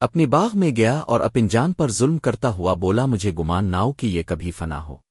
اپنی باغ میں گیا اور اپن جان پر ظلم کرتا ہوا بولا، مجھے گمان ناؤ کہ یہ کبھی فنا ہو۔